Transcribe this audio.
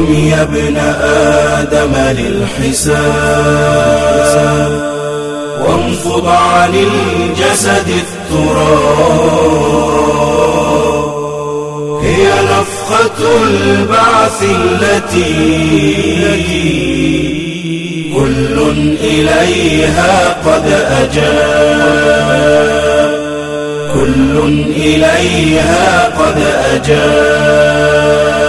قم يا ابن آدم للحساب وانفض عن الجسد التراب. هي نفخة البعث التي كل إليها قد أجاب. كل إليها قد أجاب.